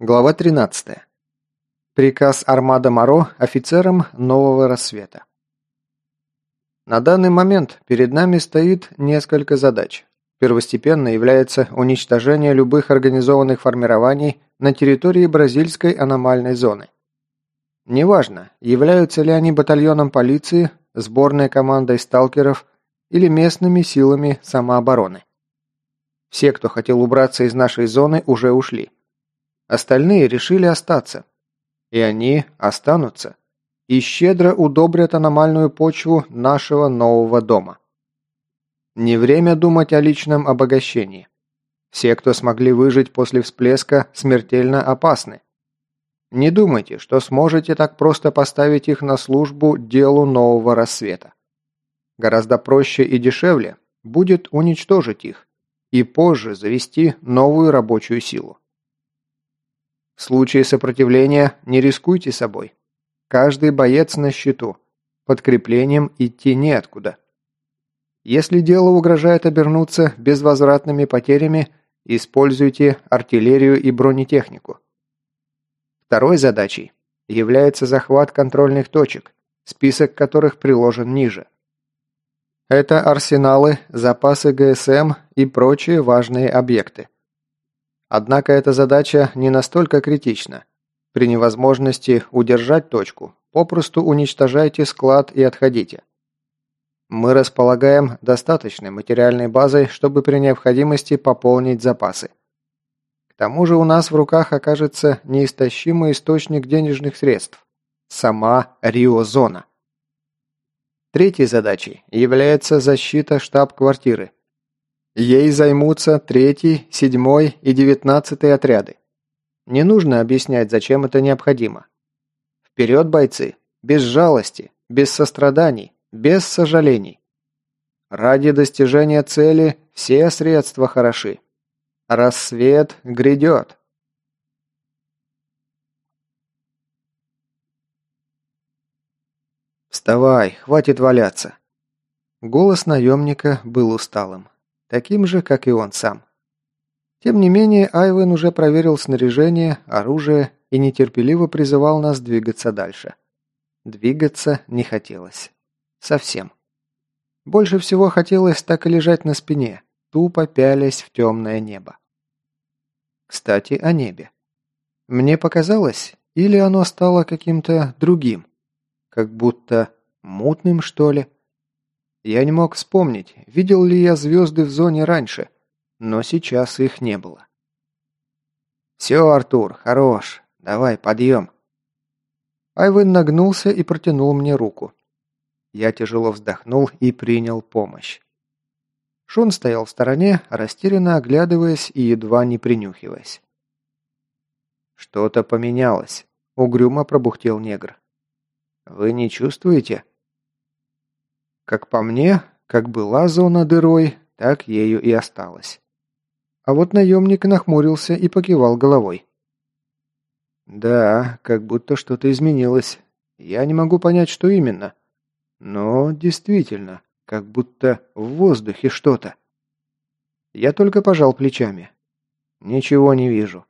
Глава 13. Приказ Армада Моро офицерам нового рассвета. На данный момент перед нами стоит несколько задач. Первостепенно является уничтожение любых организованных формирований на территории бразильской аномальной зоны. Неважно, являются ли они батальоном полиции, сборной командой сталкеров или местными силами самообороны. Все, кто хотел убраться из нашей зоны, уже ушли. Остальные решили остаться. И они останутся. И щедро удобрят аномальную почву нашего нового дома. Не время думать о личном обогащении. Все, кто смогли выжить после всплеска, смертельно опасны. Не думайте, что сможете так просто поставить их на службу делу нового рассвета. Гораздо проще и дешевле будет уничтожить их и позже завести новую рабочую силу. В случае сопротивления не рискуйте собой. Каждый боец на счету. Подкреплением идти неоткуда. Если дело угрожает обернуться безвозвратными потерями, используйте артиллерию и бронетехнику. Второй задачей является захват контрольных точек, список которых приложен ниже. Это арсеналы, запасы ГСМ и прочие важные объекты. Однако эта задача не настолько критична. При невозможности удержать точку, попросту уничтожайте склад и отходите. Мы располагаем достаточной материальной базой, чтобы при необходимости пополнить запасы. К тому же у нас в руках окажется неистощимый источник денежных средств – сама Рио-зона. Третьей задачей является защита штаб-квартиры, Ей займутся третий, седьмой и девятнадцатый отряды. Не нужно объяснять, зачем это необходимо. Вперед, бойцы! Без жалости, без состраданий, без сожалений. Ради достижения цели все средства хороши. Рассвет грядет. «Вставай, хватит валяться!» Голос наемника был усталым таким же, как и он сам. Тем не менее, Айвен уже проверил снаряжение, оружие и нетерпеливо призывал нас двигаться дальше. Двигаться не хотелось. Совсем. Больше всего хотелось так и лежать на спине, тупо пялясь в темное небо. Кстати, о небе. Мне показалось, или оно стало каким-то другим, как будто мутным, что ли. Я не мог вспомнить, видел ли я звезды в зоне раньше, но сейчас их не было. «Все, Артур, хорош. Давай, подъем». Айвен нагнулся и протянул мне руку. Я тяжело вздохнул и принял помощь. Шон стоял в стороне, растерянно оглядываясь и едва не принюхиваясь. «Что-то поменялось», — угрюмо пробухтел негр. «Вы не чувствуете?» Как по мне, как была зона дырой, так ею и осталась. А вот наемник нахмурился и покивал головой. Да, как будто что-то изменилось. Я не могу понять, что именно. Но действительно, как будто в воздухе что-то. Я только пожал плечами. Ничего не вижу.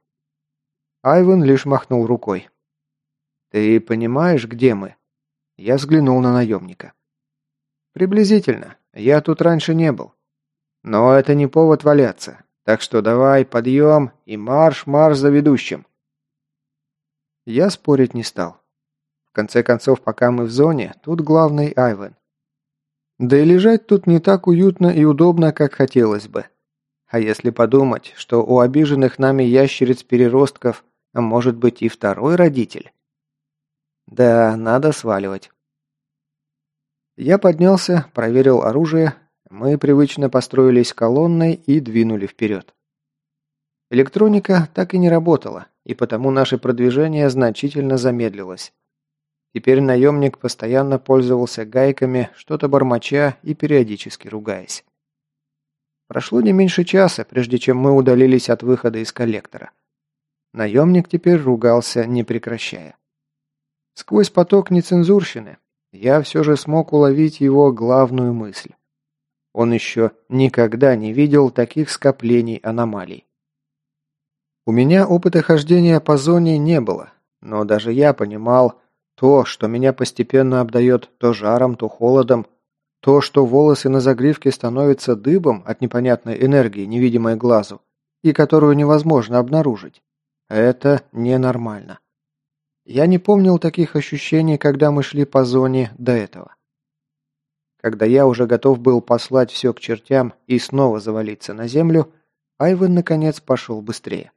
Айвен лишь махнул рукой. «Ты понимаешь, где мы?» Я взглянул на наемника. «Приблизительно. Я тут раньше не был. Но это не повод валяться. Так что давай, подъем и марш-марш за ведущим». Я спорить не стал. В конце концов, пока мы в зоне, тут главный Айвен. Да и лежать тут не так уютно и удобно, как хотелось бы. А если подумать, что у обиженных нами ящериц-переростков может быть и второй родитель? Да, надо сваливать. Я поднялся, проверил оружие, мы привычно построились колонной и двинули вперед. Электроника так и не работала, и потому наше продвижение значительно замедлилось. Теперь наемник постоянно пользовался гайками, что-то бормоча и периодически ругаясь. Прошло не меньше часа, прежде чем мы удалились от выхода из коллектора. Наемник теперь ругался, не прекращая. Сквозь поток нецензурщины я все же смог уловить его главную мысль. Он еще никогда не видел таких скоплений аномалий. У меня опыта хождения по зоне не было, но даже я понимал то, что меня постепенно обдает то жаром, то холодом, то, что волосы на загривке становятся дыбом от непонятной энергии, невидимой глазу, и которую невозможно обнаружить. Это ненормально. Я не помнил таких ощущений, когда мы шли по зоне до этого. Когда я уже готов был послать все к чертям и снова завалиться на землю, Айвен наконец пошел быстрее.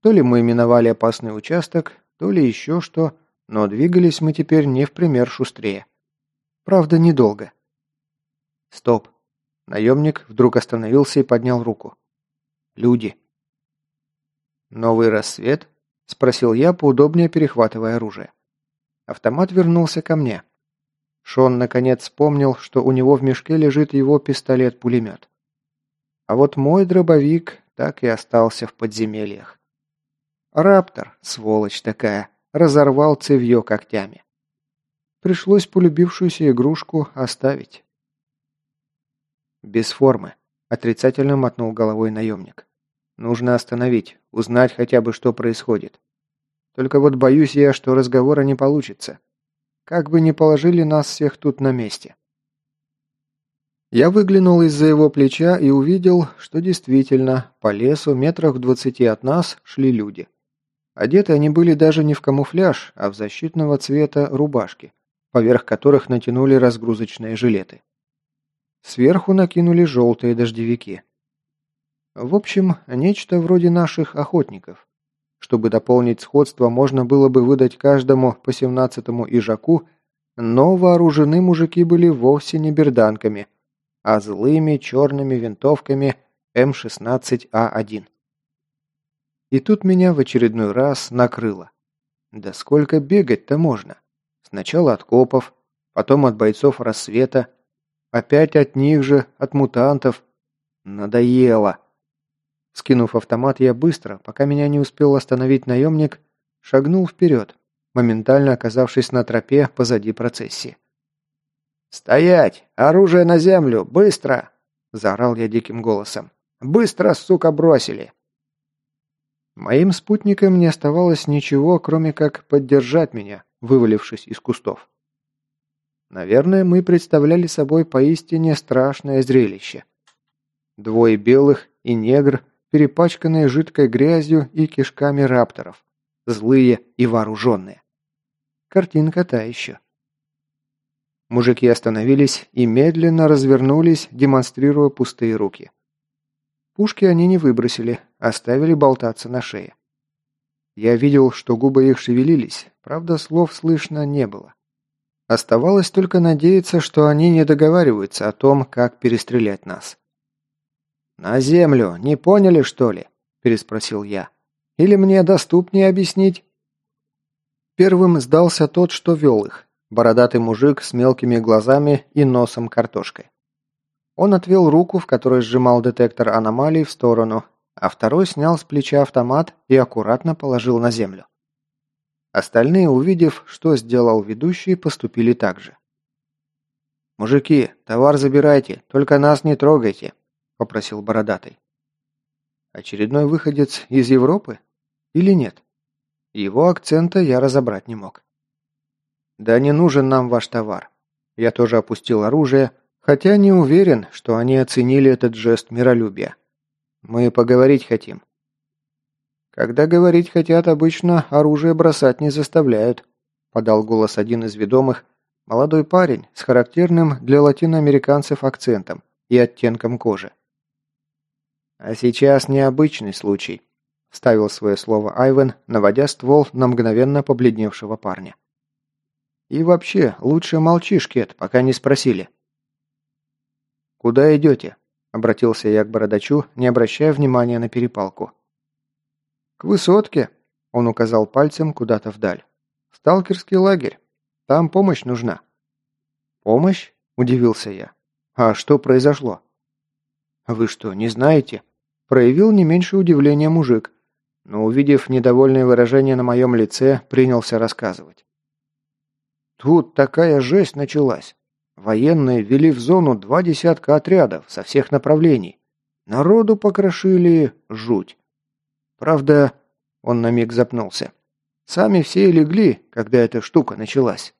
То ли мы миновали опасный участок, то ли еще что, но двигались мы теперь не в пример шустрее. Правда, недолго. Стоп. Наемник вдруг остановился и поднял руку. Люди. Новый рассвет? Спросил я, поудобнее перехватывая оружие. Автомат вернулся ко мне. Шон наконец вспомнил, что у него в мешке лежит его пистолет-пулемет. А вот мой дробовик так и остался в подземельях. Раптор, сволочь такая, разорвал цевьё когтями. Пришлось полюбившуюся игрушку оставить. «Без формы», – отрицательно мотнул головой наемник. «Нужно остановить, узнать хотя бы, что происходит. Только вот боюсь я, что разговора не получится. Как бы ни положили нас всех тут на месте». Я выглянул из-за его плеча и увидел, что действительно по лесу метрах в двадцати от нас шли люди. Одеты они были даже не в камуфляж, а в защитного цвета рубашки – поверх которых натянули разгрузочные жилеты. Сверху накинули желтые дождевики. В общем, нечто вроде наших охотников. Чтобы дополнить сходство, можно было бы выдать каждому по семнадцатому ижаку, но вооружены мужики были вовсе не берданками, а злыми черными винтовками М16А1. И тут меня в очередной раз накрыло. Да сколько бегать-то можно? Сначала от копов, потом от бойцов рассвета, опять от них же, от мутантов. Надоело. Скинув автомат, я быстро, пока меня не успел остановить наемник, шагнул вперед, моментально оказавшись на тропе позади процессии. «Стоять! Оружие на землю! Быстро!» – заорал я диким голосом. «Быстро, сука, бросили!» Моим спутникам не оставалось ничего, кроме как поддержать меня, вывалившись из кустов. Наверное, мы представляли собой поистине страшное зрелище. Двое белых и негр, перепачканные жидкой грязью и кишками рапторов, злые и вооруженные. Картинка та еще. Мужики остановились и медленно развернулись, демонстрируя пустые руки. Пушки они не выбросили, оставили болтаться на шее. Я видел, что губы их шевелились, правда, слов слышно не было. Оставалось только надеяться, что они не договариваются о том, как перестрелять нас. «На землю, не поняли, что ли?» – переспросил я. «Или мне доступнее объяснить?» Первым сдался тот, что вел их, бородатый мужик с мелкими глазами и носом картошкой. Он отвел руку, в которой сжимал детектор аномалий, в сторону, а второй снял с плеча автомат и аккуратно положил на землю. Остальные, увидев, что сделал ведущий, поступили так же. «Мужики, товар забирайте, только нас не трогайте», – попросил Бородатый. Очередной выходец из Европы? Или нет? Его акцента я разобрать не мог. «Да не нужен нам ваш товар». Я тоже опустил оружие, хотя не уверен, что они оценили этот жест миролюбия. Мы поговорить хотим». «Когда говорить хотят, обычно оружие бросать не заставляют», подал голос один из ведомых, молодой парень с характерным для латиноамериканцев акцентом и оттенком кожи. «А сейчас необычный случай», – ставил свое слово Айвен, наводя ствол на мгновенно побледневшего парня. «И вообще, лучше молчишь, Кет, пока не спросили». «Куда идете?» Обратился я к бородачу, не обращая внимания на перепалку. «К высотке», — он указал пальцем куда-то вдаль. «Сталкерский лагерь. Там помощь нужна». «Помощь?» – удивился я. «А что произошло?» «Вы что, не знаете?» – проявил не меньше удивления мужик, но, увидев недовольное выражение на моем лице, принялся рассказывать. «Тут такая жесть началась. Военные ввели в зону два десятка отрядов со всех направлений. Народу покрошили жуть. Правда, он на миг запнулся. Сами все и легли, когда эта штука началась.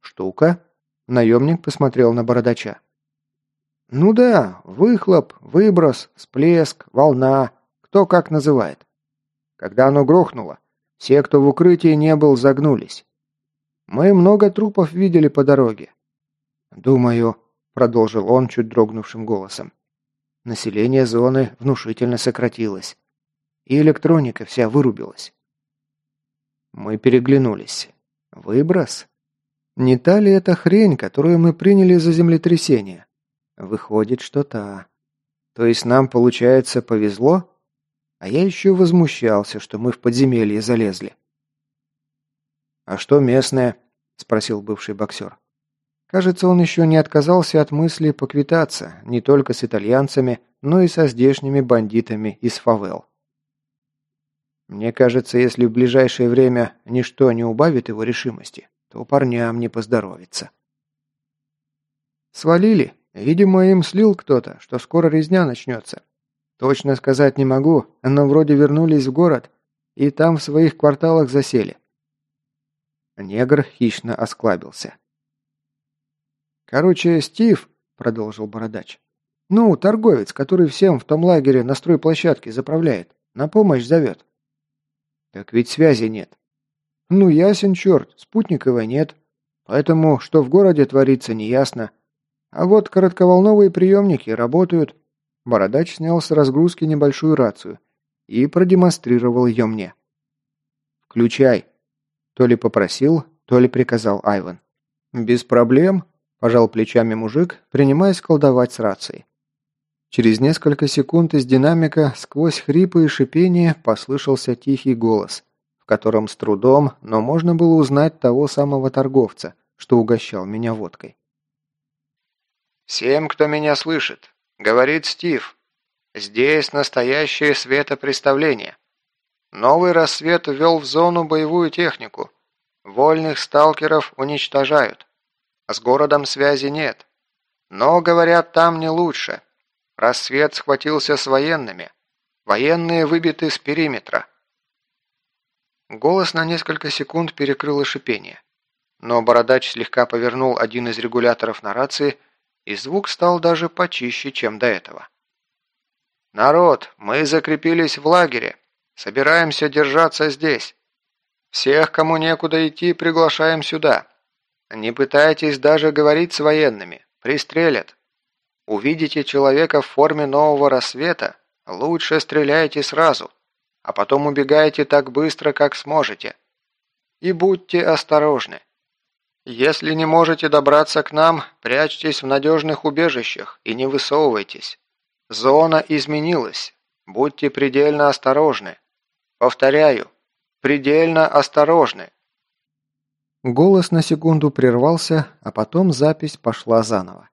Штука? Наемник посмотрел на бородача. Ну да, выхлоп, выброс, всплеск, волна, кто как называет. Когда оно грохнуло, все, кто в укрытии не был, загнулись. Мы много трупов видели по дороге. Думаю, продолжил он чуть дрогнувшим голосом. Население зоны внушительно сократилось. И электроника вся вырубилась. Мы переглянулись. Выброс? Не та ли это хрень, которую мы приняли за землетрясение? Выходит, что та. То есть нам, получается, повезло? А я еще возмущался, что мы в подземелье залезли. «А что местное?» – спросил бывший боксер. Кажется, он еще не отказался от мысли поквитаться не только с итальянцами, но и со здешними бандитами из фавел. Мне кажется, если в ближайшее время ничто не убавит его решимости, то парням не поздоровится. Свалили. Видимо, им слил кто-то, что скоро резня начнется. Точно сказать не могу, но вроде вернулись в город и там в своих кварталах засели. Негр хищно осклабился. «Короче, Стив», — продолжил Бородач, — «ну, торговец, который всем в том лагере на стройплощадке заправляет, на помощь зовет». «Так ведь связи нет». «Ну, ясен черт, спутниковой нет. Поэтому, что в городе творится, неясно. А вот коротковолновые приемники работают». Бородач снял с разгрузки небольшую рацию и продемонстрировал ее мне. «Включай», — то ли попросил, то ли приказал Айван. «Без проблем», – пожал плечами мужик, принимаясь колдовать с рацией. Через несколько секунд из динамика сквозь хрипы и шипение послышался тихий голос, в котором с трудом, но можно было узнать того самого торговца, что угощал меня водкой. «Всем, кто меня слышит, говорит Стив, здесь настоящее светопреставление. Новый рассвет ввел в зону боевую технику. Вольных сталкеров уничтожают. С городом связи нет. Но, говорят, там не лучше. Рассвет схватился с военными. Военные выбиты с периметра. Голос на несколько секунд перекрыло шипение. Но бородач слегка повернул один из регуляторов на рации, и звук стал даже почище, чем до этого. «Народ, мы закрепились в лагере. Собираемся держаться здесь. Всех, кому некуда идти, приглашаем сюда. Не пытайтесь даже говорить с военными. Пристрелят. Увидите человека в форме нового рассвета, лучше стреляйте сразу, а потом убегайте так быстро, как сможете. И будьте осторожны. Если не можете добраться к нам, прячьтесь в надежных убежищах и не высовывайтесь. Зона изменилась. Будьте предельно осторожны. Повторяю, предельно осторожны. Голос на секунду прервался, а потом запись пошла заново.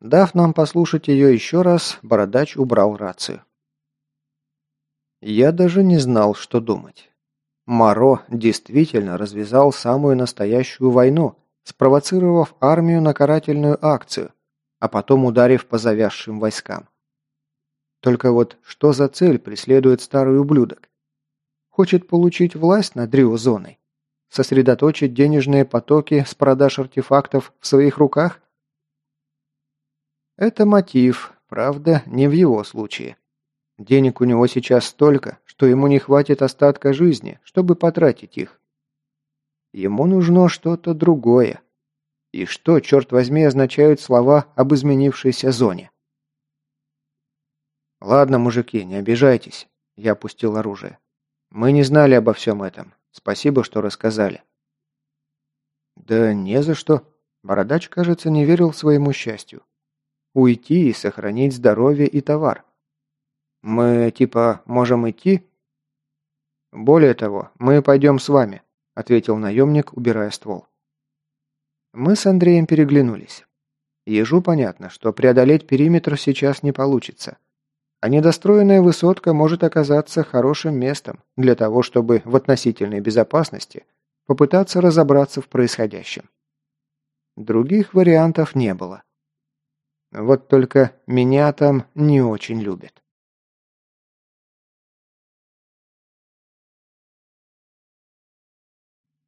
Дав нам послушать ее еще раз, Бородач убрал рацию. Я даже не знал, что думать. Маро действительно развязал самую настоящую войну, спровоцировав армию на карательную акцию, а потом ударив по завязшим войскам. Только вот что за цель преследует старый ублюдок? Хочет получить власть над Рио-зоной? Сосредоточить денежные потоки с продаж артефактов в своих руках? Это мотив, правда, не в его случае. Денег у него сейчас столько, что ему не хватит остатка жизни, чтобы потратить их. Ему нужно что-то другое. И что, черт возьми, означают слова об изменившейся зоне? «Ладно, мужики, не обижайтесь», – я опустил оружие. Мы не знали обо всем этом. Спасибо, что рассказали». «Да не за что». Бородач, кажется, не верил своему счастью. Уйти и сохранить здоровье и товар. «Мы, типа, можем идти?» «Более того, мы пойдем с вами», — ответил наемник, убирая ствол. Мы с Андреем переглянулись. Ежу понятно, что преодолеть периметр сейчас не получится а недостроенная высотка может оказаться хорошим местом для того, чтобы в относительной безопасности попытаться разобраться в происходящем. Других вариантов не было. Вот только меня там не очень любят.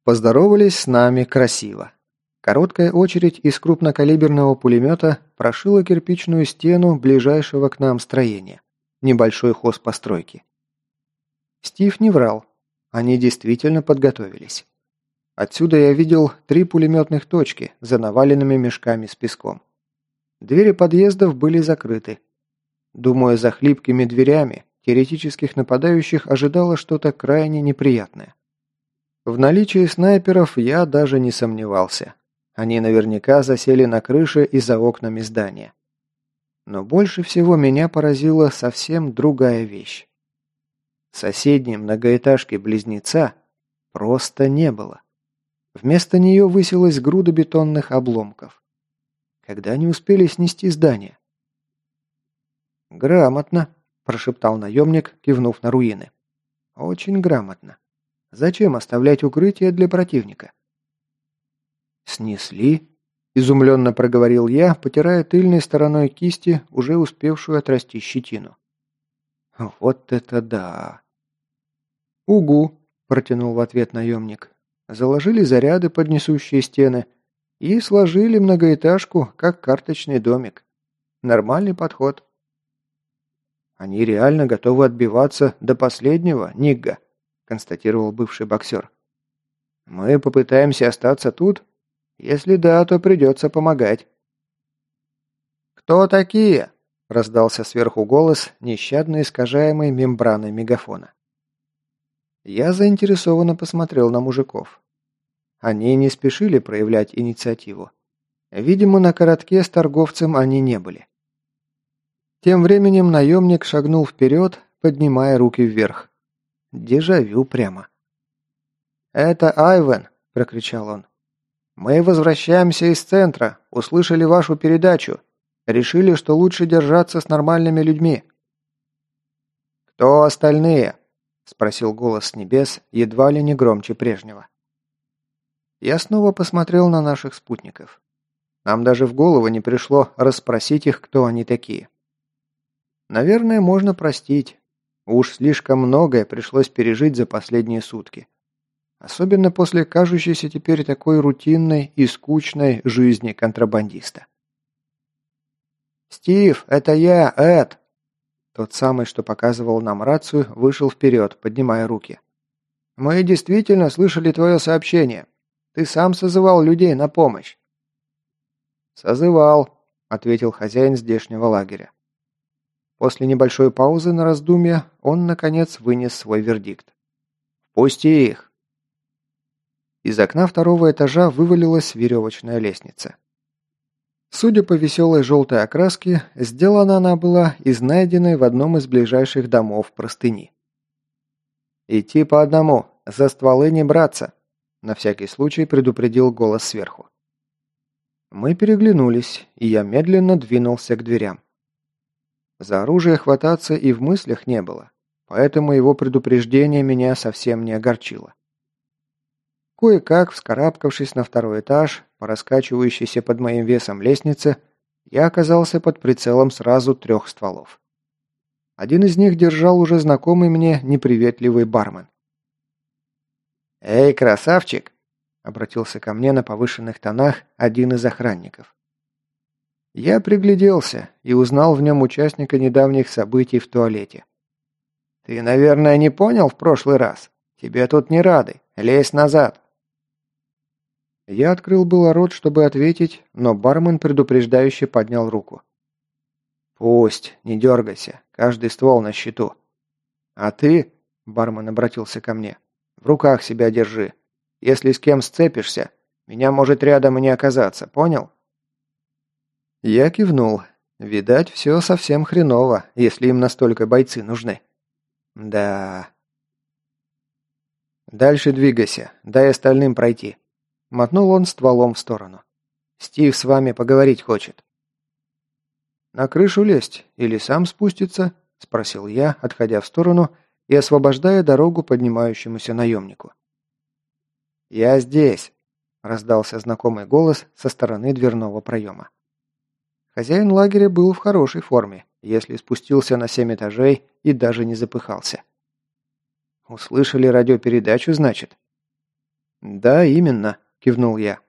Поздоровались с нами красиво. Короткая очередь из крупнокалиберного пулемета прошила кирпичную стену ближайшего к нам строения. Небольшой хозпостройки. Стив не врал. Они действительно подготовились. Отсюда я видел три пулеметных точки за наваленными мешками с песком. Двери подъездов были закрыты. Думаю, за хлипкими дверями теоретических нападающих ожидало что-то крайне неприятное. В наличии снайперов я даже не сомневался. Они наверняка засели на крыше и за окнами здания. Но больше всего меня поразила совсем другая вещь. Соседней многоэтажки близнеца просто не было. Вместо нее высилась груда бетонных обломков. Когда они успели снести здание? «Грамотно», – прошептал наемник, кивнув на руины. «Очень грамотно. Зачем оставлять укрытие для противника?» «Снесли?» – изумленно проговорил я, потирая тыльной стороной кисти, уже успевшую отрасти щетину. «Вот это да!» «Угу!» – протянул в ответ наемник. Заложили заряды под несущие стены и сложили многоэтажку, как карточный домик. Нормальный подход. Они реально готовы отбиваться до последнего, Нигга, констатировал бывший боксер. Мы попытаемся остаться тут? Если да, то придется помогать. «Кто такие?» – раздался сверху голос, нещадно искажаемый мембраной мегафона. Я заинтересованно посмотрел на мужиков. Они не спешили проявлять инициативу. Видимо, на коротке с торговцем они не были. Тем временем наемник шагнул вперед, поднимая руки вверх. Дежавю прямо. «Это Айвен!» – прокричал он. «Мы возвращаемся из центра, услышали вашу передачу. Решили, что лучше держаться с нормальными людьми». «Кто остальные?» – спросил голос с небес, едва ли не громче прежнего. Я снова посмотрел на наших спутников. Нам даже в голову не пришло расспросить их, кто они такие. Наверное, можно простить. Уж слишком многое пришлось пережить за последние сутки. Особенно после кажущейся теперь такой рутинной и скучной жизни контрабандиста. «Стив, это я, Эд!» Тот самый, что показывал нам рацию, вышел вперед, поднимая руки. «Мы действительно слышали твое сообщение. Ты сам созывал людей на помощь». «Созывал», — ответил хозяин здешнего лагеря. После небольшой паузы на раздумье он, наконец, вынес свой вердикт. «Пусти их!» Из окна второго этажа вывалилась веревочная лестница. Судя по веселой желтой окраске, сделана она была из найденной в одном из ближайших домов простыни. «Идти по одному, за стволы не браться», – на всякий случай предупредил голос сверху. Мы переглянулись, и я медленно двинулся к дверям. За оружие хвататься и в мыслях не было, поэтому его предупреждение меня совсем не огорчило. Кое-как, вскарабкавшись на второй этаж, по раскачивающейся под моим весом лестнице, я оказался под прицелом сразу трех стволов. Один из них держал уже знакомый мне неприветливый бармен. «Эй, красавчик!» — обратился ко мне на повышенных тонах один из охранников. Я пригляделся и узнал в нем участника недавних событий в туалете. «Ты, наверное, не понял в прошлый раз? Тебе тут не рады. Лезь назад!» Я открыл было рот, чтобы ответить, но бармен предупреждающе поднял руку. «Пусть, не дергайся, каждый ствол на счету. А ты, — бармен обратился ко мне, — в руках себя держи. Если с кем сцепишься, меня может рядом и не оказаться, понял?» Я кивнул. Видать, все совсем хреново, если им настолько бойцы нужны. Да. Дальше двигайся, дай остальным пройти. Мотнул он стволом в сторону. «Стив с вами поговорить хочет». «На крышу лезть или сам спуститься?» – спросил я, отходя в сторону и освобождая дорогу поднимающемуся наемнику. «Я здесь», – раздался знакомый голос со стороны дверного проема. Хозяин лагеря был в хорошей форме, если спустился на семь этажей и даже не запыхался. «Услышали радиопередачу, значит?» «Да, именно», – кивнул я.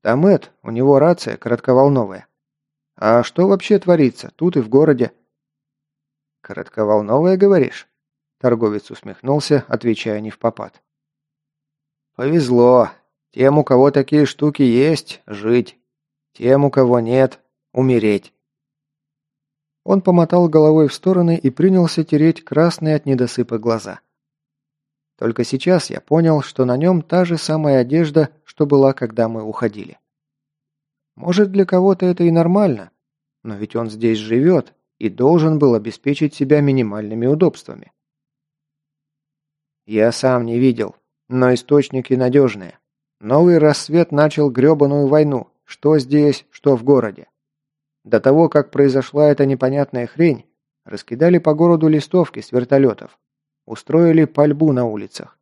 «Там Эд, у него рация коротковолновая. А что вообще творится тут и в городе?» «Коротковолновая, говоришь?» Торговец усмехнулся, отвечая не в попад. «Повезло. Тем, у кого такие штуки есть, жить. Тем, у кого нет, умереть». Он помотал головой в стороны и принялся тереть красные от недосыпа глаза. Только сейчас я понял, что на нем та же самая одежда, что была, когда мы уходили. Может, для кого-то это и нормально, но ведь он здесь живет и должен был обеспечить себя минимальными удобствами. Я сам не видел, но источники надежные. Новый рассвет начал гребаную войну, что здесь, что в городе. До того, как произошла эта непонятная хрень, раскидали по городу листовки с вертолетов, устроили пальбу на улицах.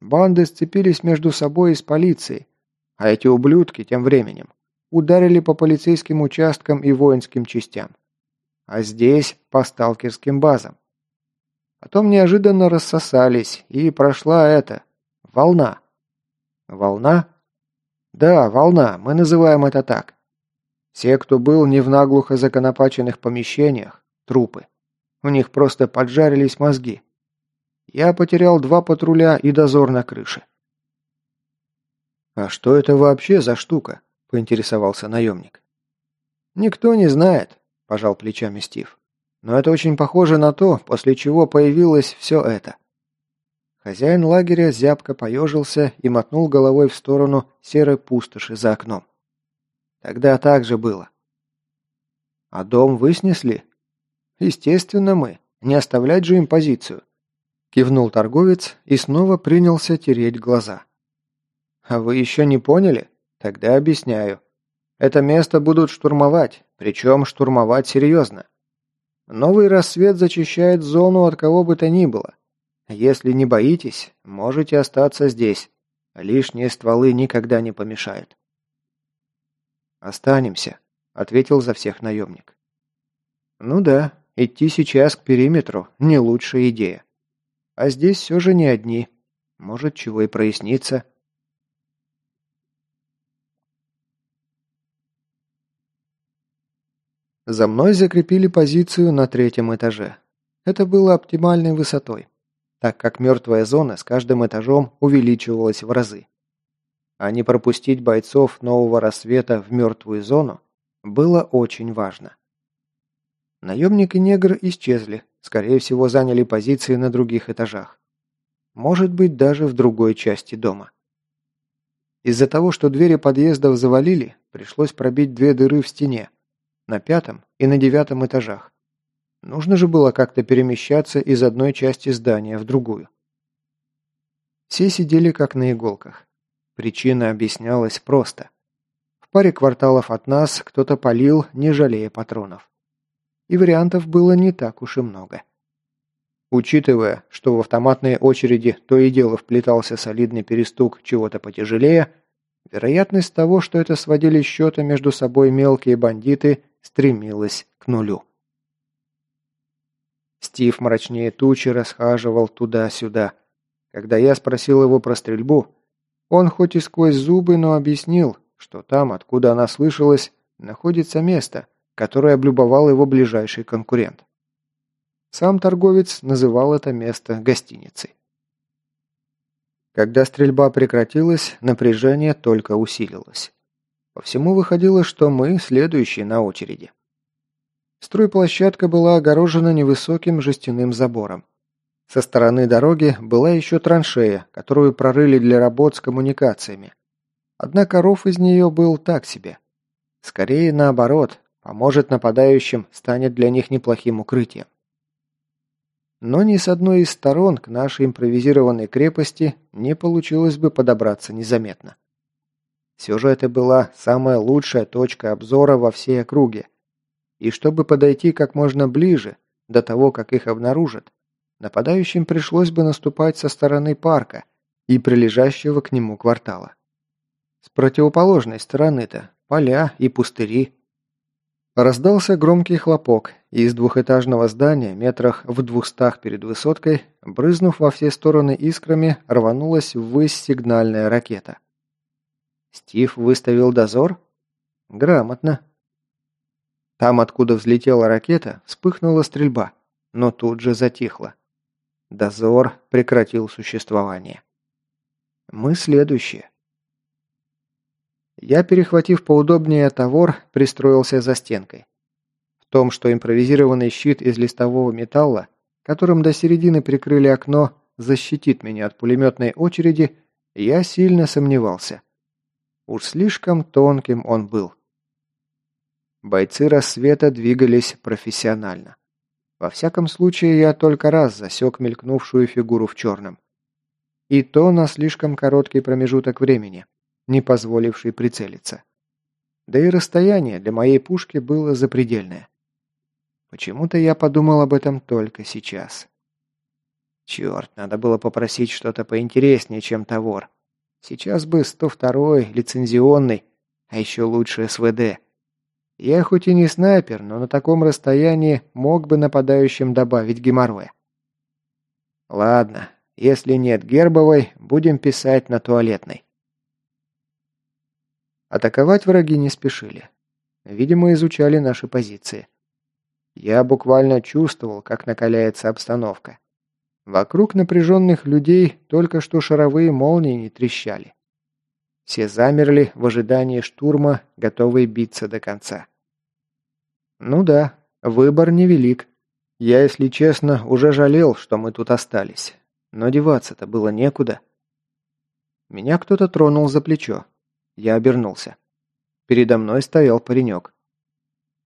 Банды сцепились между собой и с полицией, а эти ублюдки тем временем ударили по полицейским участкам и воинским частям. А здесь по сталкерским базам. Потом неожиданно рассосались, и прошла эта... волна. Волна? Да, волна, мы называем это так. Все, кто был не в наглухо законопаченных помещениях, трупы. У них просто поджарились мозги. Я потерял два патруля и дозор на крыше. «А что это вообще за штука?» – поинтересовался наемник. «Никто не знает», – пожал плечами Стив. Но это очень похоже на то, после чего появилось все это. Хозяин лагеря зябко поежился и мотнул головой в сторону серой пустоши за окном. Тогда так же было. А дом вы снесли? Естественно, мы. Не оставлять же им позицию. Кивнул торговец и снова принялся тереть глаза. А вы еще не поняли? Тогда объясняю. Это место будут штурмовать, причем штурмовать серьезно. Новый рассвет зачищает зону от кого бы то ни было. Если не боитесь, можете остаться здесь. Лишние стволы никогда не помешают. «Останемся», — ответил за всех наемник. «Ну да, идти сейчас к периметру — не лучшая идея. А здесь все же не одни. Может, чего и прояснится». За мной закрепили позицию на третьем этаже. Это было оптимальной высотой, так как мертвая зона с каждым этажом увеличивалась в разы. А не пропустить бойцов нового рассвета в мертвую зону было очень важно. Наемник и негр исчезли, скорее всего заняли позиции на других этажах. Может быть, даже в другой части дома. Из-за того, что двери подъездов завалили, пришлось пробить две дыры в стене, на пятом и на девятом этажах. Нужно же было как-то перемещаться из одной части здания в другую. Все сидели как на иголках. Причина объяснялась просто. В паре кварталов от нас кто-то палил, не жалея патронов. И вариантов было не так уж и много. Учитывая, что в автоматные очереди то и дело вплетался солидный перестук чего-то потяжелее, вероятность того, что это сводили счеты между собой мелкие бандиты, стремилась к нулю. Стив мрачнее тучи расхаживал туда-сюда. Когда я спросил его про стрельбу, он хоть и сквозь зубы, но объяснил, что там, откуда она слышалась, находится место, которое облюбовал его ближайший конкурент. Сам торговец называл это место гостиницей. Когда стрельба прекратилась, напряжение только усилилось. По всему выходило, что мы следующие на очереди. Стройплощадка была огорожена невысоким жестяным забором. Со стороны дороги была еще траншея, которую прорыли для работ с коммуникациями. Однако ров из нее был так себе. Скорее наоборот, поможет нападающим, станет для них неплохим укрытием. Но ни с одной из сторон к нашей импровизированной крепости не получилось бы подобраться незаметно. Все же это была самая лучшая точка обзора во всей округе. И чтобы подойти как можно ближе, до того, как их обнаружат, нападающим пришлось бы наступать со стороны парка и прилежащего к нему квартала. С противоположной стороны-то поля и пустыри. Раздался громкий хлопок, и из двухэтажного здания, метрах в двухстах перед высоткой, брызнув во все стороны искрами, рванулась ввысь сигнальная ракета. Стив выставил дозор? Грамотно. Там, откуда взлетела ракета, вспыхнула стрельба, но тут же затихла. Дозор прекратил существование. Мы следующие. Я, перехватив поудобнее товар, пристроился за стенкой. В том, что импровизированный щит из листового металла, которым до середины прикрыли окно, защитит меня от пулеметной очереди, я сильно сомневался. Уж слишком тонким он был. Бойцы рассвета двигались профессионально. Во всяком случае, я только раз засек мелькнувшую фигуру в черном. И то на слишком короткий промежуток времени не позволивший прицелиться. Да и расстояние для моей пушки было запредельное. Почему-то я подумал об этом только сейчас. Черт, надо было попросить что-то поинтереснее, чем товар. Сейчас бы 102-й, лицензионный, а еще лучше СВД. Я хоть и не снайпер, но на таком расстоянии мог бы нападающим добавить геморроя. Ладно, если нет гербовой, будем писать на туалетной. Атаковать враги не спешили. Видимо, изучали наши позиции. Я буквально чувствовал, как накаляется обстановка. Вокруг напряженных людей только что шаровые молнии не трещали. Все замерли в ожидании штурма, готовые биться до конца. Ну да, выбор невелик. Я, если честно, уже жалел, что мы тут остались. Но деваться-то было некуда. Меня кто-то тронул за плечо. Я обернулся. Передо мной стоял паренек.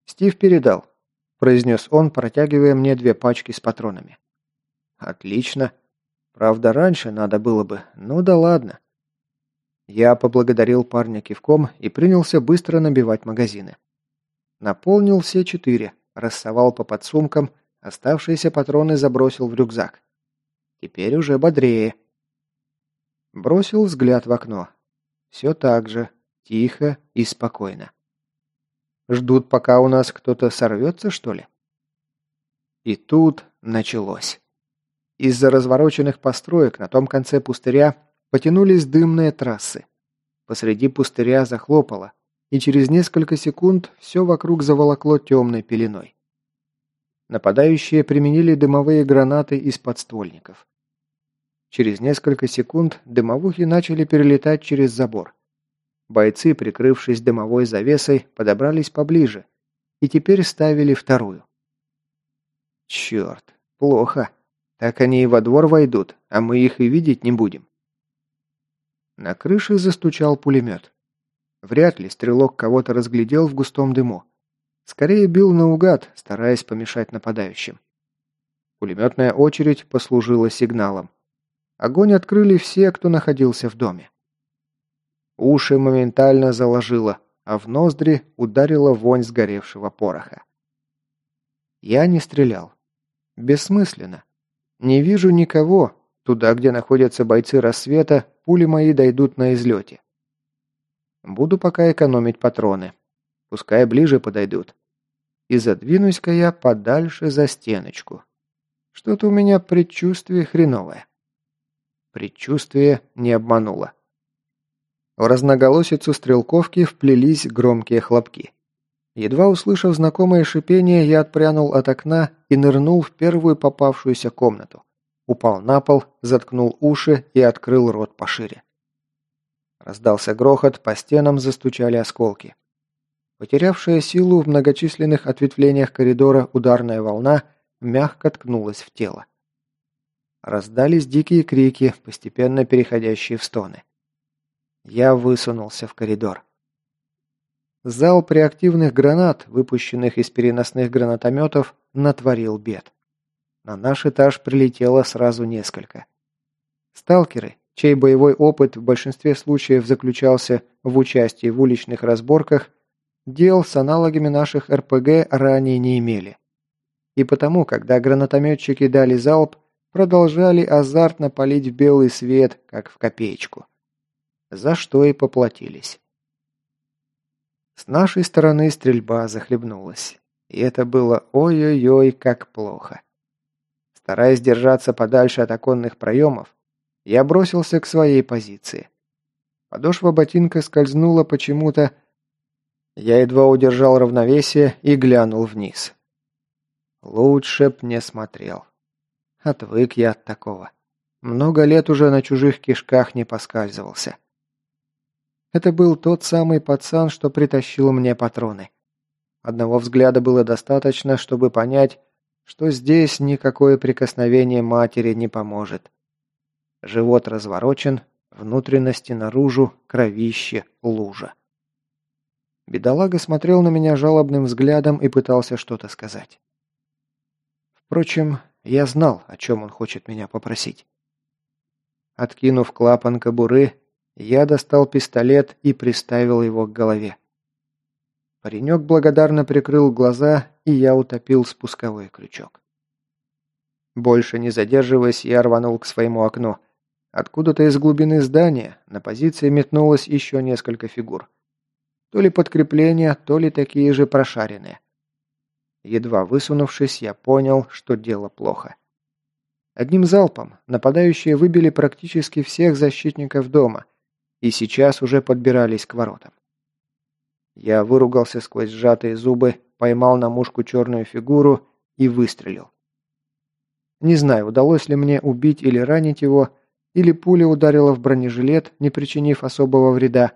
«Стив передал», – произнес он, протягивая мне две пачки с патронами. «Отлично. Правда, раньше надо было бы. Ну да ладно». Я поблагодарил парня кивком и принялся быстро набивать магазины. Наполнил все четыре, рассовал по подсумкам, оставшиеся патроны забросил в рюкзак. Теперь уже бодрее. Бросил взгляд в окно. Все так же, тихо и спокойно. Ждут, пока у нас кто-то сорвется, что ли? И тут началось. Из-за развороченных построек на том конце пустыря потянулись дымные трассы. Посреди пустыря захлопало, и через несколько секунд все вокруг заволокло темной пеленой. Нападающие применили дымовые гранаты из подствольников. Через несколько секунд дымовухи начали перелетать через забор. Бойцы, прикрывшись дымовой завесой, подобрались поближе и теперь ставили вторую. Черт, плохо. Так они и во двор войдут, а мы их и видеть не будем. На крыше застучал пулемет. Вряд ли стрелок кого-то разглядел в густом дыму. Скорее бил наугад, стараясь помешать нападающим. Пулеметная очередь послужила сигналом. Огонь открыли все, кто находился в доме. Уши моментально заложило, а в ноздри ударила вонь сгоревшего пороха. Я не стрелял. Бессмысленно. Не вижу никого. Туда, где находятся бойцы рассвета, пули мои дойдут на излете. Буду пока экономить патроны. Пускай ближе подойдут. И задвинусь-ка я подальше за стеночку. Что-то у меня предчувствие хреновое. Предчувствие не обмануло. В разноголосицу стрелковки вплелись громкие хлопки. Едва услышав знакомое шипение, я отпрянул от окна и нырнул в первую попавшуюся комнату. Упал на пол, заткнул уши и открыл рот пошире. Раздался грохот, по стенам застучали осколки. Потерявшая силу в многочисленных ответвлениях коридора ударная волна мягко ткнулась в тело. Раздались дикие крики, постепенно переходящие в стоны. Я высунулся в коридор. Зал реактивных гранат, выпущенных из переносных гранатометов, натворил бед. На наш этаж прилетело сразу несколько. Сталкеры, чей боевой опыт в большинстве случаев заключался в участии в уличных разборках, дел с аналогами наших РПГ ранее не имели. И потому, когда гранатометчики дали залп, продолжали азартно палить в белый свет, как в копеечку. За что и поплатились. С нашей стороны стрельба захлебнулась. И это было ой-ой-ой, как плохо. Стараясь держаться подальше от оконных проемов, я бросился к своей позиции. Подошва ботинка скользнула почему-то. Я едва удержал равновесие и глянул вниз. Лучше б не смотрел. Отвык я от такого. Много лет уже на чужих кишках не поскальзывался. Это был тот самый пацан, что притащил мне патроны. Одного взгляда было достаточно, чтобы понять, что здесь никакое прикосновение матери не поможет. Живот разворочен, внутренности наружу, кровище, лужа. Бедолага смотрел на меня жалобным взглядом и пытался что-то сказать. Впрочем, я знал, о чем он хочет меня попросить. Откинув клапан кобуры, я достал пистолет и приставил его к голове. Паренек благодарно прикрыл глаза, и я утопил спусковой крючок. Больше не задерживаясь, я рванул к своему окну. Откуда-то из глубины здания на позиции метнулось еще несколько фигур. То ли подкрепления, то ли такие же прошаренные. Едва высунувшись, я понял, что дело плохо. Одним залпом нападающие выбили практически всех защитников дома – и сейчас уже подбирались к воротам. Я выругался сквозь сжатые зубы, поймал на мушку черную фигуру и выстрелил. Не знаю, удалось ли мне убить или ранить его, или пуля ударила в бронежилет, не причинив особого вреда,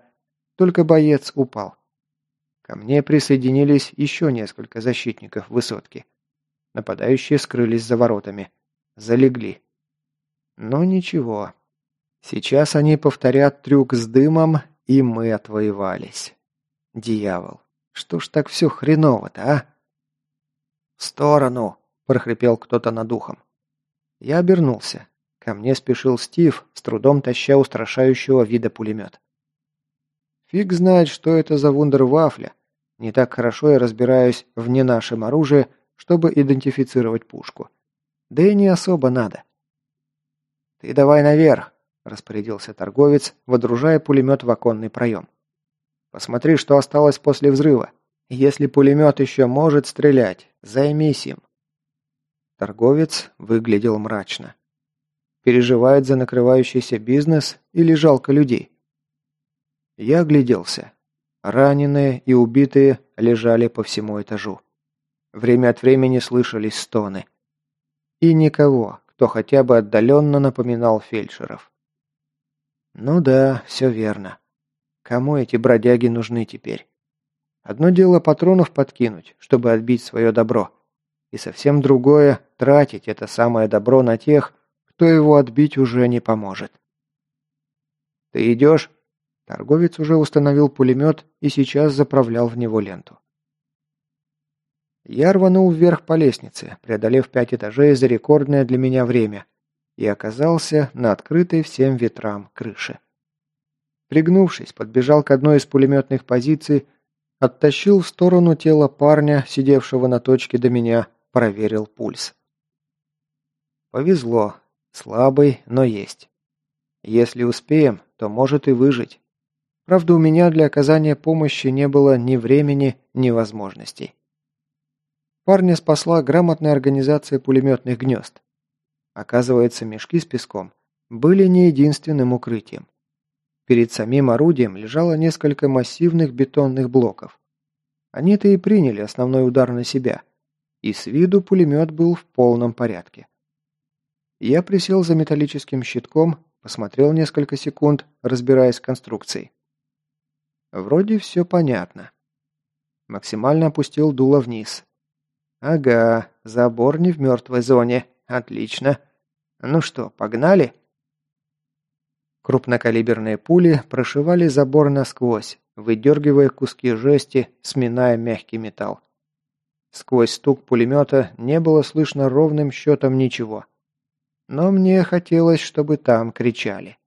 только боец упал. Ко мне присоединились еще несколько защитников высотки. Нападающие скрылись за воротами. Залегли. Но ничего, Сейчас они повторят трюк с дымом, и мы отвоевались. Дьявол, что ж так все хреново-то, а? «В сторону!» – прохрипел кто-то над ухом. Я обернулся. Ко мне спешил Стив, с трудом таща устрашающего вида пулемет. Фиг знает, что это за вундервафля. Не так хорошо я разбираюсь в не нашем оружии, чтобы идентифицировать пушку. Да и не особо надо. «Ты давай наверх!» – распорядился торговец, водружая пулемет в оконный проем. «Посмотри, что осталось после взрыва. Если пулемет еще может стрелять, займись им». Торговец выглядел мрачно. Переживает за накрывающийся бизнес или жалко людей? Я огляделся. Раненые и убитые лежали по всему этажу. Время от времени слышались стоны. И никого, кто хотя бы отдаленно напоминал фельдшеров. Ну да, все верно. Кому эти бродяги нужны теперь? Одно дело патронов подкинуть, чтобы отбить свое добро. И совсем другое – тратить это самое добро на тех, кто его отбить уже не поможет. «Ты идешь?» Торговец уже установил пулемет и сейчас заправлял в него ленту. Я рванул вверх по лестнице, преодолев пять этажей за рекордное для меня время, и оказался на открытой всем ветрам крыше. Пригнувшись, подбежал к одной из пулеметных позиций, оттащил в сторону тело парня, сидевшего на точке до меня, проверил пульс. Повезло. Слабый, но есть. Если успеем, то может и выжить. Правда, у меня для оказания помощи не было ни времени, ни возможностей. Парня спасла грамотная организация пулеметных гнезд. Оказывается, мешки с песком были не единственным укрытием. Перед самим орудием лежало несколько массивных бетонных блоков. Они-то и приняли основной удар на себя, и с виду пулемет был в полном порядке. Я присел за металлическим щитком, посмотрел несколько секунд, разбираясь с конструкцией. Вроде все понятно. Максимально опустил дуло вниз. Ага, забор не в мертвой зоне. Отлично. Ну что, погнали? Крупнокалиберные пули прошивали забор насквозь, выдергивая куски жести, сминая мягкий металл. Сквозь стук пулемета не было слышно ровным счетом ничего. Но мне хотелось, чтобы там кричали.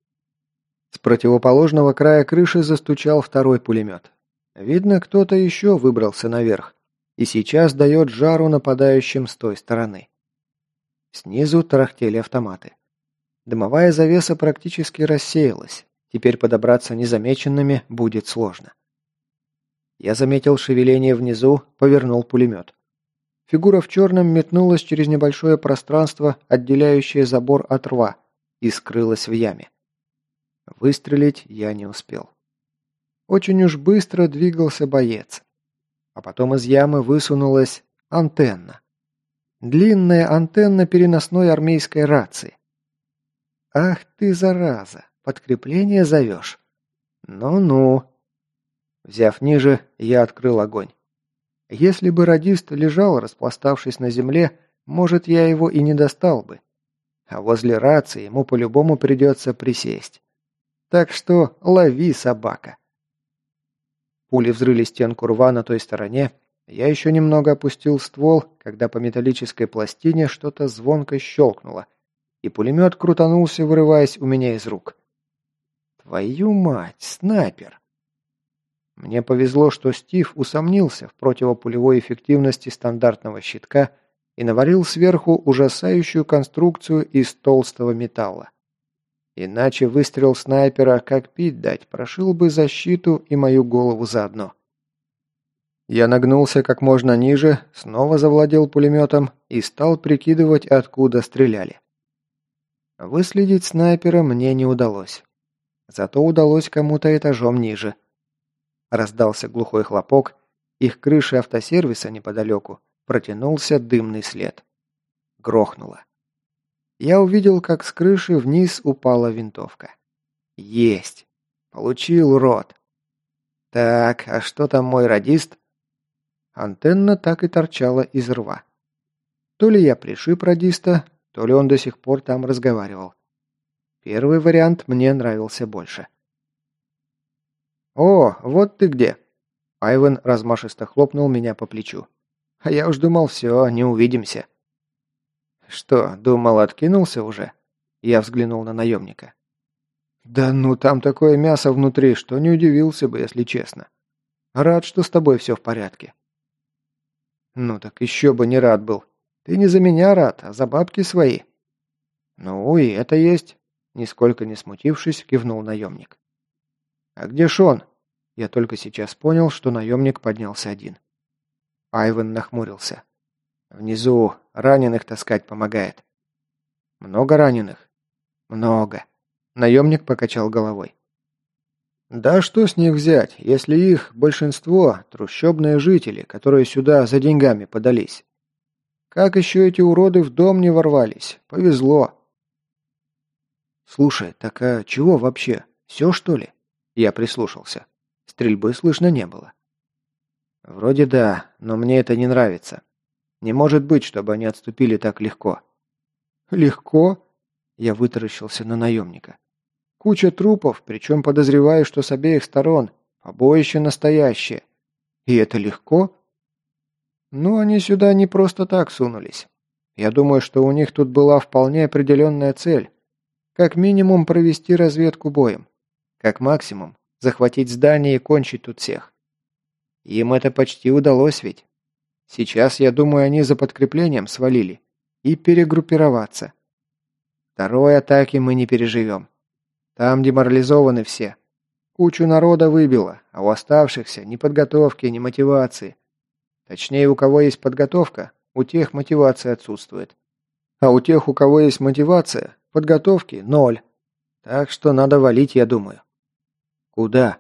С противоположного края крыши застучал второй пулемет. Видно, кто-то еще выбрался наверх и сейчас дает жару нападающим с той стороны. Снизу тарахтели автоматы. Дымовая завеса практически рассеялась. Теперь подобраться незамеченными будет сложно. Я заметил шевеление внизу, повернул пулемет. Фигура в черном метнулась через небольшое пространство, отделяющее забор от рва, и скрылась в яме. Выстрелить я не успел. Очень уж быстро двигался боец. А потом из ямы высунулась антенна. Длинная антенна переносной армейской рации. «Ах ты, зараза! Подкрепление зовешь?» «Ну-ну». Взяв ниже, я открыл огонь. Если бы радист лежал, распластавшись на земле, может, я его и не достал бы. А возле рации ему по-любому придется присесть. Так что лови, собака. Пули взрыли стенку рва на той стороне. Я еще немного опустил ствол, когда по металлической пластине что-то звонко щелкнуло, и пулемет крутанулся, вырываясь у меня из рук. Твою мать, снайпер! Мне повезло, что Стив усомнился в противопулевой эффективности стандартного щитка и наварил сверху ужасающую конструкцию из толстого металла. Иначе выстрел снайпера, как пить дать, прошил бы защиту и мою голову заодно. Я нагнулся как можно ниже, снова завладел пулеметом и стал прикидывать, откуда стреляли. Выследить снайпера мне не удалось. Зато удалось кому-то этажом ниже – Раздался глухой хлопок, их крыши автосервиса неподалеку протянулся дымный след. Грохнуло. Я увидел, как с крыши вниз упала винтовка. Есть! Получил, урод! Так, а что там мой радист? Антенна так и торчала из рва. То ли я пришиб радиста, то ли он до сих пор там разговаривал. Первый вариант мне нравился больше. «О, вот ты где!» Айвен размашисто хлопнул меня по плечу. «А я уж думал, все, не увидимся». «Что, думал, откинулся уже?» Я взглянул на наемника. «Да ну, там такое мясо внутри, что не удивился бы, если честно. Рад, что с тобой все в порядке». «Ну так еще бы не рад был. Ты не за меня рад, а за бабки свои». «Ну и это есть», — нисколько не смутившись, кивнул наемник. «А где Шон?» Я только сейчас понял, что наемник поднялся один. Айвен нахмурился. «Внизу раненых таскать помогает». «Много раненых?» «Много». Наемник покачал головой. «Да что с них взять, если их большинство – трущобные жители, которые сюда за деньгами подались? Как еще эти уроды в дом не ворвались? Повезло!» «Слушай, так а чего вообще? Все, что ли?» Я прислушался. Стрельбы слышно не было. Вроде да, но мне это не нравится. Не может быть, чтобы они отступили так легко. Легко? Я вытаращился на наемника. Куча трупов, причем подозреваю, что с обеих сторон. Побоище настоящее. И это легко? Ну, они сюда не просто так сунулись. Я думаю, что у них тут была вполне определенная цель. Как минимум провести разведку боем. Как максимум, захватить здание и кончить тут всех. Им это почти удалось ведь. Сейчас, я думаю, они за подкреплением свалили. И перегруппироваться. Второй атаки мы не переживем. Там деморализованы все. Кучу народа выбило, а у оставшихся ни подготовки, ни мотивации. Точнее, у кого есть подготовка, у тех мотивация отсутствует. А у тех, у кого есть мотивация, подготовки – ноль. Так что надо валить, я думаю. «Куда?»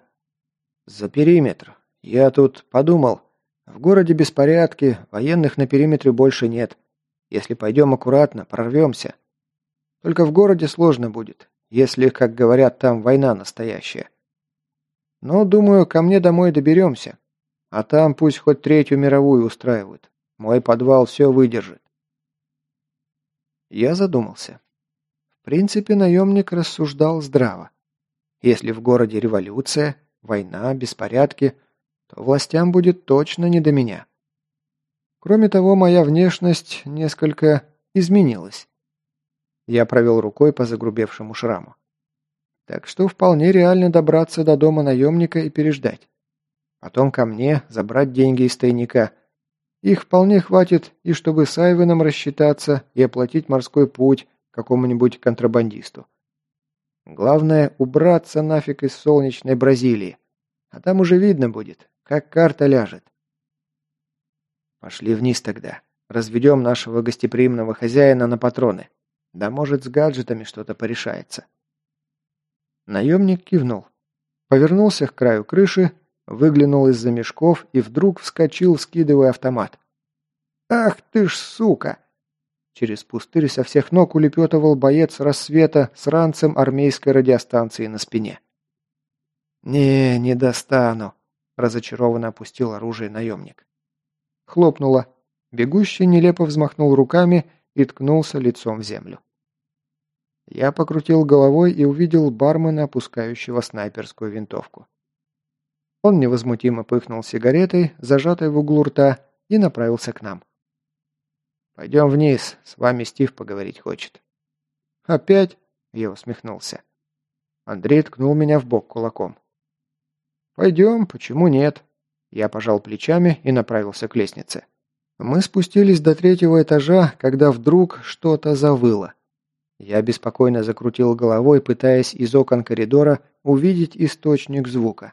«За периметр. Я тут подумал. В городе беспорядки, военных на периметре больше нет. Если пойдем аккуратно, прорвемся. Только в городе сложно будет, если, как говорят, там война настоящая. Но, думаю, ко мне домой доберемся. А там пусть хоть третью мировую устраивают. Мой подвал все выдержит». Я задумался. В принципе, наемник рассуждал здраво. Если в городе революция, война, беспорядки, то властям будет точно не до меня. Кроме того, моя внешность несколько изменилась. Я провел рукой по загрубевшему шраму. Так что вполне реально добраться до дома наемника и переждать. Потом ко мне забрать деньги из тайника. Их вполне хватит и чтобы с Айвеном рассчитаться и оплатить морской путь какому-нибудь контрабандисту. Главное, убраться нафиг из солнечной Бразилии. А там уже видно будет, Как карта ляжет. Пошли вниз тогда. Разведем нашего гостеприимного хозяина на патроны. Да может, с гаджетами что-то порешается. Наемник кивнул. Повернулся к краю крыши, выглянул из-за мешков и вдруг вскочил, скидывая автомат. «Ах ты ж сука!» Через пустырь со всех ног улепетывал боец рассвета с ранцем армейской радиостанции на спине. «Не, не достану», – разочарованно опустил оружие наемник. Хлопнуло. Бегущий нелепо взмахнул руками и ткнулся лицом в землю. Я покрутил головой и увидел бармена, опускающего снайперскую винтовку. Он невозмутимо пыхнул сигаретой, зажатой в углу рта, и направился к нам. «Пойдем вниз, с вами Стив поговорить хочет». «Опять?» – я усмехнулся. Андрей ткнул меня в бок кулаком. «Пойдем, почему нет?» Я пожал плечами и направился к лестнице. Мы спустились до третьего этажа, когда вдруг что-то завыло. Я беспокойно закрутил головой, пытаясь из окон коридора увидеть источник звука.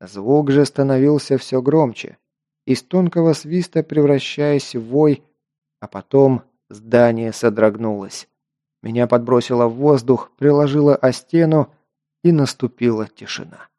Звук же становился все громче, из тонкого свиста превращаясь в вой, а потом здание содрогнулось. Меня подбросило в воздух, приложило о стену, и наступила тишина.